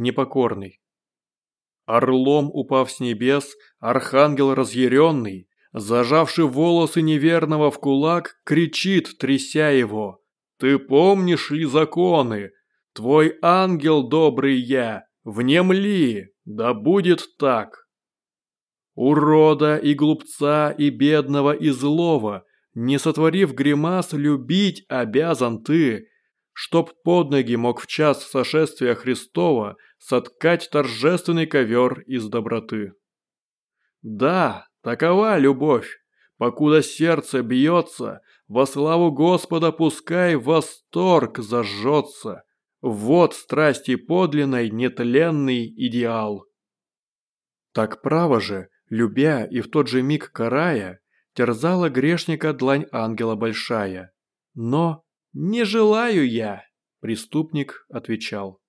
непокорный. Орлом упав с небес, архангел разъяренный, зажавший волосы неверного в кулак, кричит, тряся его. «Ты помнишь ли законы? Твой ангел добрый я, внемли, да будет так!» Урода и глупца и бедного и злого, не сотворив гримас, любить обязан ты, чтоб под ноги мог в час сошествия Христова соткать торжественный ковер из доброты. Да, такова любовь, покуда сердце бьется, во славу Господа пускай восторг зажжется. Вот страсти подлинной нетленный идеал. Так право же, любя и в тот же миг карая, терзала грешника длань ангела большая. Но «Не желаю я», – преступник отвечал.